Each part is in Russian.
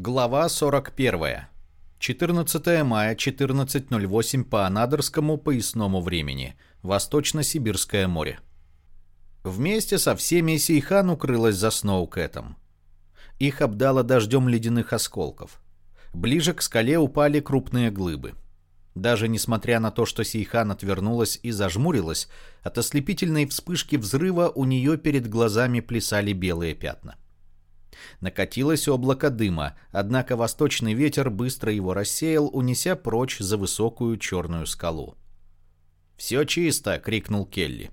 Глава 41. 14 мая, 14.08 по Анадырскому поясному времени. Восточно-Сибирское море. Вместе со всеми Сейхан укрылась за Сноукэтом. Их обдало дождем ледяных осколков. Ближе к скале упали крупные глыбы. Даже несмотря на то, что Сейхан отвернулась и зажмурилась, от ослепительной вспышки взрыва у нее перед глазами плясали белые пятна. — Накатилось облако дыма, однако восточный ветер быстро его рассеял, унеся прочь за высокую черную скалу. «Все чисто!» — крикнул Келли.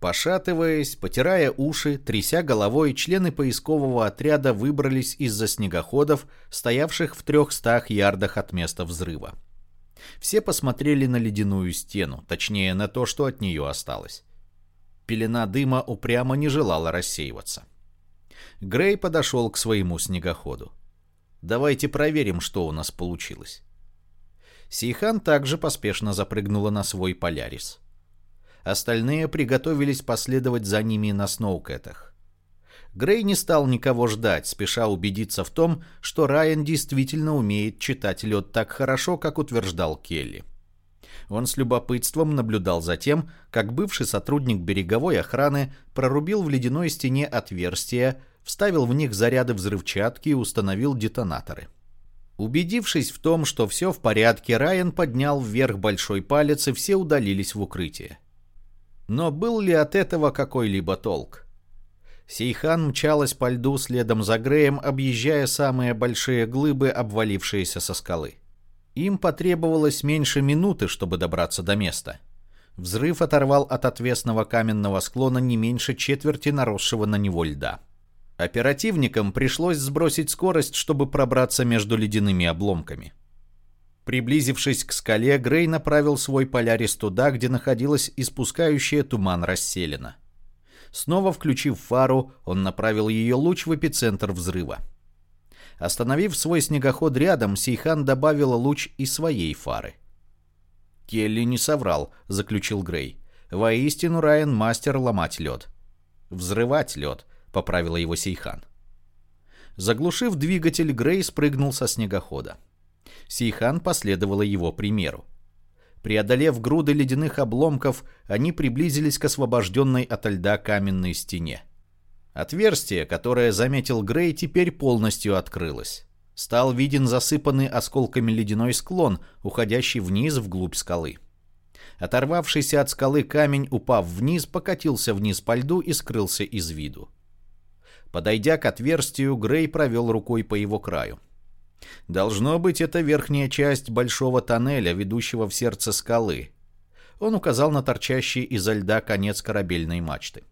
Пошатываясь, потирая уши, тряся головой, члены поискового отряда выбрались из-за снегоходов, стоявших в трехстах ярдах от места взрыва. Все посмотрели на ледяную стену, точнее на то, что от нее осталось. Пелена дыма упрямо не желала рассеиваться. — Грей подошел к своему снегоходу. «Давайте проверим, что у нас получилось». Сейхан также поспешно запрыгнула на свой Полярис. Остальные приготовились последовать за ними на сноукетах. Грей не стал никого ждать, спеша убедиться в том, что Райан действительно умеет читать лед так хорошо, как утверждал Келли. Он с любопытством наблюдал за тем, как бывший сотрудник береговой охраны прорубил в ледяной стене отверстие, вставил в них заряды взрывчатки и установил детонаторы. Убедившись в том, что все в порядке, Райан поднял вверх большой палец, и все удалились в укрытие. Но был ли от этого какой-либо толк? Сейхан мчалась по льду следом за Греем, объезжая самые большие глыбы, обвалившиеся со скалы. Им потребовалось меньше минуты, чтобы добраться до места. Взрыв оторвал от отвесного каменного склона не меньше четверти наросшего на него льда. Оперативникам пришлось сбросить скорость, чтобы пробраться между ледяными обломками. Приблизившись к скале, Грей направил свой полярис туда, где находилась испускающая туман расселена. Снова включив фару, он направил ее луч в эпицентр взрыва. Остановив свой снегоход рядом, Сейхан добавила луч и своей фары. «Келли не соврал», — заключил Грей. «Воистину Райан мастер ломать лед». «Взрывать лед», поправила его Сейхан. Заглушив двигатель, Грей спрыгнул со снегохода. Сейхан последовала его примеру. Преодолев груды ледяных обломков, они приблизились к освобожденной ото льда каменной стене. Отверстие, которое заметил Грей, теперь полностью открылось. Стал виден засыпанный осколками ледяной склон, уходящий вниз вглубь скалы. Оторвавшийся от скалы камень, упав вниз, покатился вниз по льду и скрылся из виду. Подойдя к отверстию, Грей провел рукой по его краю. Должно быть, это верхняя часть большого тоннеля, ведущего в сердце скалы. Он указал на торчащий изо льда конец корабельной мачты.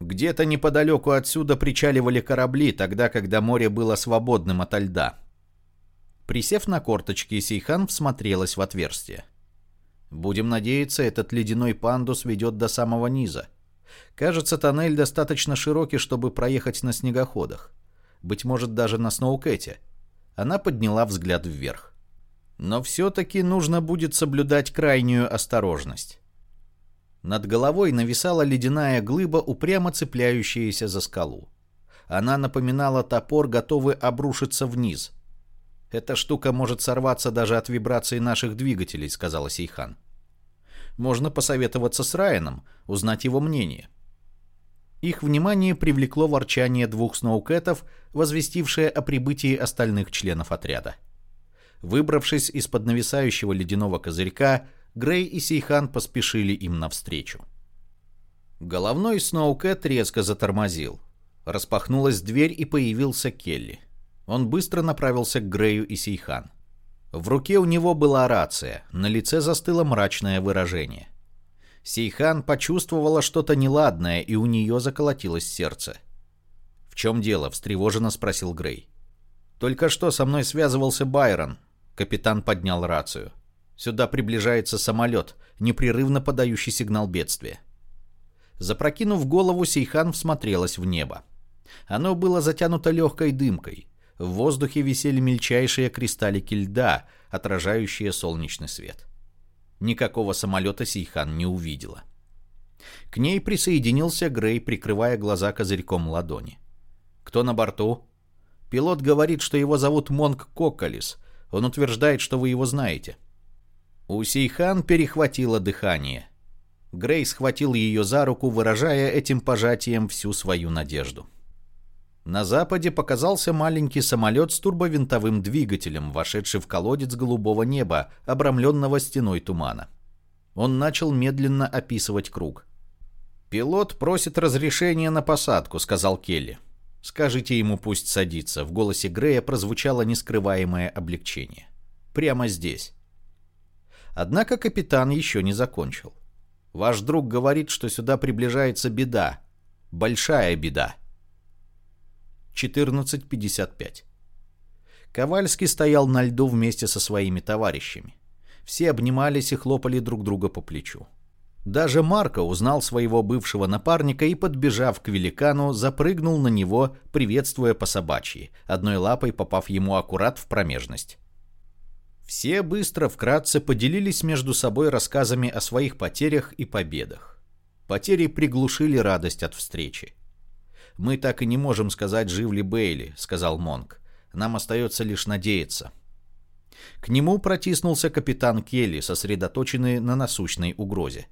Где-то неподалеку отсюда причаливали корабли, тогда, когда море было свободным ото льда. Присев на корточки, Сейхан всмотрелась в отверстие. Будем надеяться, этот ледяной пандус ведет до самого низа. Кажется, тоннель достаточно широкий, чтобы проехать на снегоходах. Быть может, даже на сноукете. Она подняла взгляд вверх. Но все-таки нужно будет соблюдать крайнюю осторожность. Над головой нависала ледяная глыба, упрямо цепляющаяся за скалу. Она напоминала топор, готовый обрушиться вниз. «Эта штука может сорваться даже от вибраций наших двигателей», — сказала Сейхан. «Можно посоветоваться с Райаном, узнать его мнение». Их внимание привлекло ворчание двух сноукетов, возвестившее о прибытии остальных членов отряда. Выбравшись из-под нависающего ледяного козырька, Грей и Сейхан поспешили им навстречу. Головной сноукет резко затормозил. Распахнулась дверь и появился Келли. Он быстро направился к Грею и Сейхан. В руке у него была рация, на лице застыло мрачное выражение – Сейхан почувствовала что-то неладное, и у нее заколотилось сердце. «В чем дело?» — встревоженно спросил Грей. «Только что со мной связывался Байрон». Капитан поднял рацию. «Сюда приближается самолет, непрерывно подающий сигнал бедствия». Запрокинув голову, Сейхан всмотрелась в небо. Оно было затянуто легкой дымкой. В воздухе висели мельчайшие кристаллики льда, отражающие солнечный свет. Никакого самолета Сейхан не увидела. К ней присоединился Грей, прикрывая глаза козырьком ладони. «Кто на борту?» Пилот говорит, что его зовут Монг Кокколис. Он утверждает, что вы его знаете». У Сейхан перехватило дыхание. Грей схватил ее за руку, выражая этим пожатием всю свою надежду. На западе показался маленький самолет с турбовинтовым двигателем, вошедший в колодец голубого неба, обрамленного стеной тумана. Он начал медленно описывать круг. «Пилот просит разрешения на посадку», — сказал Келли. «Скажите ему, пусть садится». В голосе Грея прозвучало нескрываемое облегчение. «Прямо здесь». Однако капитан еще не закончил. «Ваш друг говорит, что сюда приближается беда. Большая беда». 14.55 Ковальский стоял на льду вместе со своими товарищами. Все обнимались и хлопали друг друга по плечу. Даже Марко узнал своего бывшего напарника и, подбежав к великану, запрыгнул на него, приветствуя по собачьи, одной лапой попав ему аккурат в промежность. Все быстро вкратце поделились между собой рассказами о своих потерях и победах. Потери приглушили радость от встречи. «Мы так и не можем сказать, жив ли Бейли», — сказал Монк. «Нам остается лишь надеяться». К нему протиснулся капитан Келли, сосредоточенный на насущной угрозе.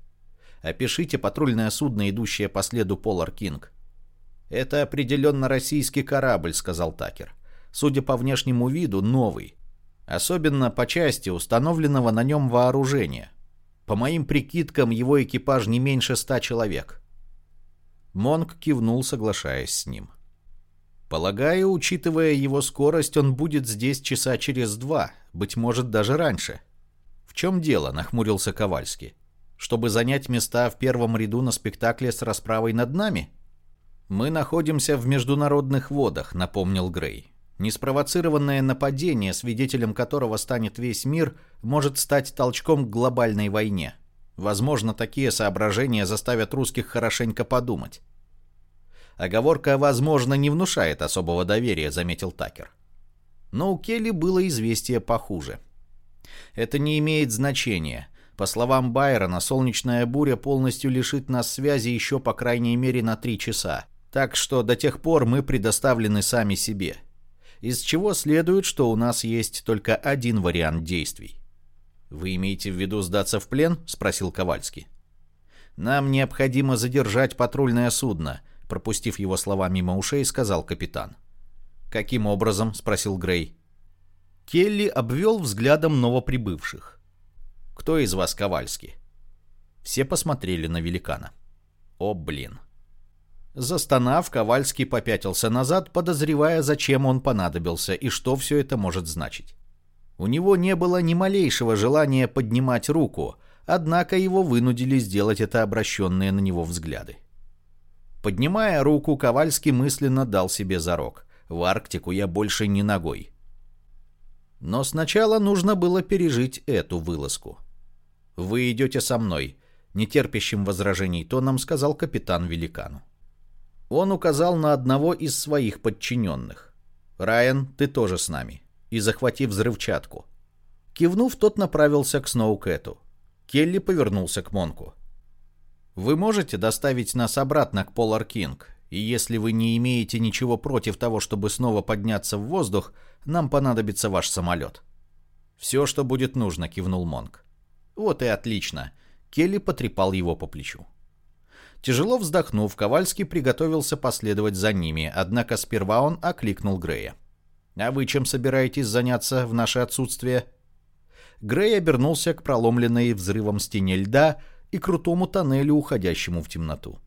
Опишите патрульное судно, идущее по следу Полар Кинг. Это определенно российский корабль, сказал Такер. Судя по внешнему виду, новый. Особенно по части установленного на нем вооружения. По моим прикидкам, его экипаж не меньше ста человек. Монк кивнул, соглашаясь с ним. Полагаю, учитывая его скорость, он будет здесь часа через два, быть может, даже раньше. В чем дело, нахмурился Ковальский чтобы занять места в первом ряду на спектакле с расправой над нами? Мы находимся в международных водах, напомнил Грей. Неспровоцированное нападение, свидетелем которого станет весь мир, может стать толчком к глобальной войне. Возможно, такие соображения заставят русских хорошенько подумать. Оговорка «возможно» не внушает особого доверия, заметил Такер. Но у Келли было известие похуже. Это не имеет значения. По словам Байрона, солнечная буря полностью лишит нас связи еще по крайней мере на три часа. Так что до тех пор мы предоставлены сами себе. Из чего следует, что у нас есть только один вариант действий. «Вы имеете в виду сдаться в плен?» – спросил Ковальский. «Нам необходимо задержать патрульное судно», – пропустив его слова мимо ушей, сказал капитан. «Каким образом?» – спросил Грей. Келли обвел взглядом новоприбывших. Кто из вас Ковальский?» Все посмотрели на великана. «О, блин!» Застонав, Ковальский попятился назад, подозревая, зачем он понадобился и что все это может значить. У него не было ни малейшего желания поднимать руку, однако его вынудили сделать это обращенные на него взгляды. Поднимая руку, Ковальский мысленно дал себе зарок. «В Арктику я больше не ногой». Но сначала нужно было пережить эту вылазку. «Вы идете со мной», — нетерпящим возражений тоном сказал капитан великану. Он указал на одного из своих подчиненных. «Райан, ты тоже с нами», и захватив взрывчатку. Кивнув, тот направился к Сноукэту. Келли повернулся к Монку. «Вы можете доставить нас обратно к Полар Кинг, и если вы не имеете ничего против того, чтобы снова подняться в воздух, нам понадобится ваш самолет». «Все, что будет нужно», — кивнул Монк. Вот и отлично. Келли потрепал его по плечу. Тяжело вздохнув, Ковальский приготовился последовать за ними, однако сперва он окликнул Грея. «А вы чем собираетесь заняться в наше отсутствие?» Грей обернулся к проломленной взрывом стене льда и крутому тоннелю, уходящему в темноту.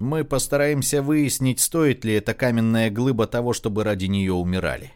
«Мы постараемся выяснить, стоит ли эта каменная глыба того, чтобы ради нее умирали».